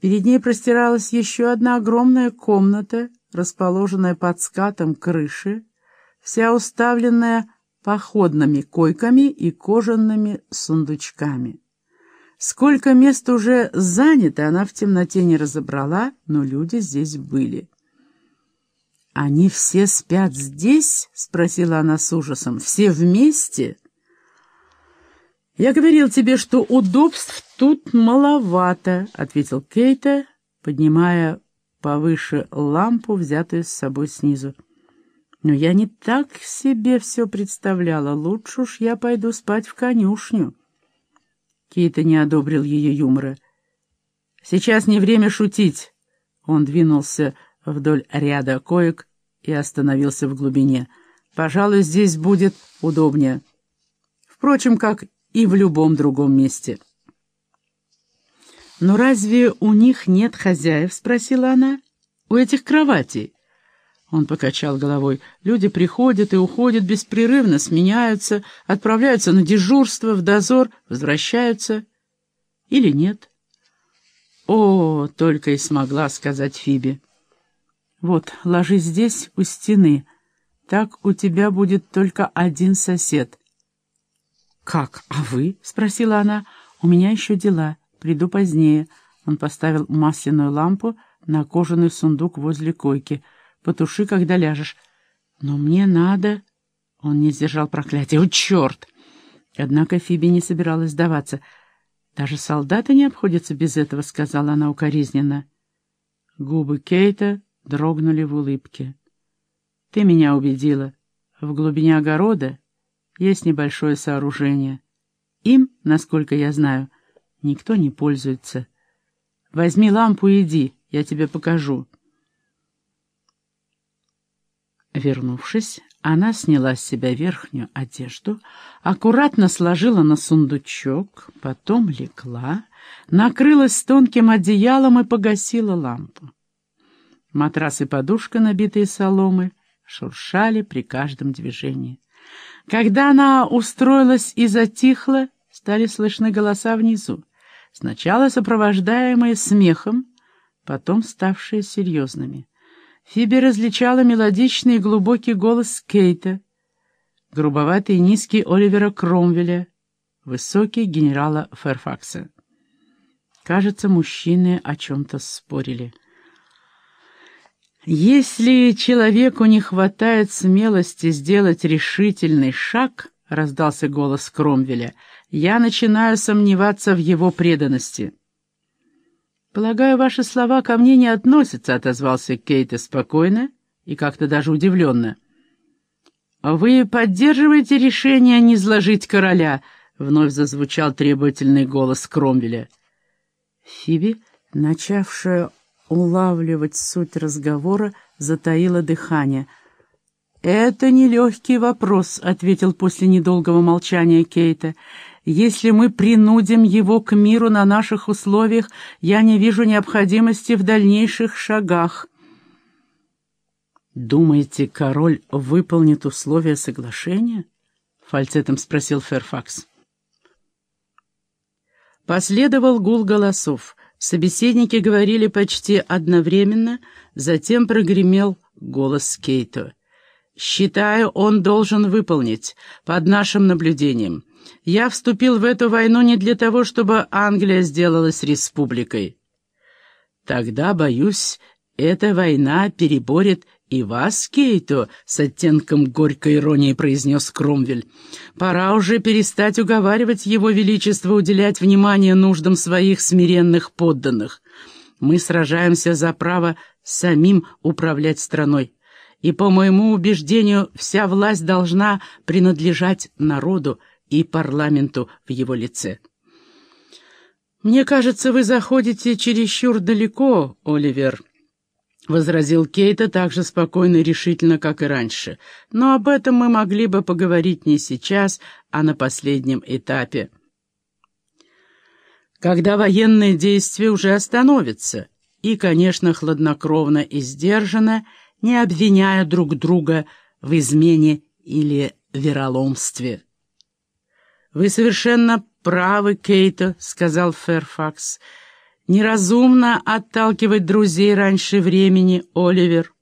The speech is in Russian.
Перед ней простиралась еще одна огромная комната, расположенная под скатом крыши, вся уставленная походными койками и кожаными сундучками. Сколько мест уже занято, она в темноте не разобрала, но люди здесь были. «Они все спят здесь?» — спросила она с ужасом. «Все вместе?» «Я говорил тебе, что удобств тут маловато», — ответил Кейта, поднимая повыше лампу, взятую с собой снизу. «Но я не так себе все представляла. Лучше уж я пойду спать в конюшню». Кейта не одобрил ее юмора. «Сейчас не время шутить!» Он двинулся вдоль ряда коек и остановился в глубине. «Пожалуй, здесь будет удобнее. Впрочем, как и в любом другом месте». «Но разве у них нет хозяев?» — спросила она. «У этих кроватей?» Он покачал головой. «Люди приходят и уходят беспрерывно, сменяются, отправляются на дежурство, в дозор, возвращаются. Или нет?» «О!» — только и смогла сказать Фиби. «Вот, ложись здесь, у стены. Так у тебя будет только один сосед». «Как? А вы?» — спросила она. «У меня еще дела. Приду позднее». Он поставил масляную лампу на кожаный сундук возле койки — Потуши, когда ляжешь. Но мне надо... Он не сдержал проклятия. О, черт! Однако Фиби не собиралась сдаваться. «Даже солдаты не обходятся без этого», — сказала она укоризненно. Губы Кейта дрогнули в улыбке. «Ты меня убедила. В глубине огорода есть небольшое сооружение. Им, насколько я знаю, никто не пользуется. Возьми лампу и иди, я тебе покажу». Вернувшись, она сняла с себя верхнюю одежду, аккуратно сложила на сундучок, потом легла, накрылась тонким одеялом и погасила лампу. Матрас и подушка, набитые соломы, шуршали при каждом движении. Когда она устроилась и затихла, стали слышны голоса внизу, сначала сопровождаемые смехом, потом ставшие серьезными. Фиби различала мелодичный и глубокий голос Кейта, грубоватый и низкий Оливера Кромвеля, высокий генерала Ферфакса. Кажется, мужчины о чем-то спорили. «Если человеку не хватает смелости сделать решительный шаг», — раздался голос Кромвеля, — «я начинаю сомневаться в его преданности». «Полагаю, ваши слова ко мне не относятся», — отозвался Кейта спокойно и как-то даже удивленно. «Вы поддерживаете решение не изложить короля?» — вновь зазвучал требовательный голос Кромвеля. Фиби, начавшая улавливать суть разговора, затаила дыхание. «Это нелегкий вопрос», — ответил после недолгого молчания Кейта. Если мы принудим его к миру на наших условиях, я не вижу необходимости в дальнейших шагах. «Думаете, король выполнит условия соглашения?» — фальцетом спросил Ферфакс. Последовал гул голосов. Собеседники говорили почти одновременно, затем прогремел голос Кейто. «Считаю, он должен выполнить, под нашим наблюдением. Я вступил в эту войну не для того, чтобы Англия сделалась республикой. Тогда, боюсь, эта война переборет и вас, Кейто, с оттенком горькой иронии произнес Кромвель. Пора уже перестать уговаривать его величество уделять внимание нуждам своих смиренных подданных. Мы сражаемся за право самим управлять страной. И, по моему убеждению, вся власть должна принадлежать народу, и парламенту в его лице. «Мне кажется, вы заходите чересчур далеко, Оливер», — возразил Кейта так же спокойно и решительно, как и раньше. «Но об этом мы могли бы поговорить не сейчас, а на последнем этапе. Когда военные действия уже остановятся, и, конечно, хладнокровно и сдержанно, не обвиняя друг друга в измене или вероломстве». «Вы совершенно правы, Кейто», — сказал Ферфакс. Неразумно отталкивать друзей раньше времени, Оливер.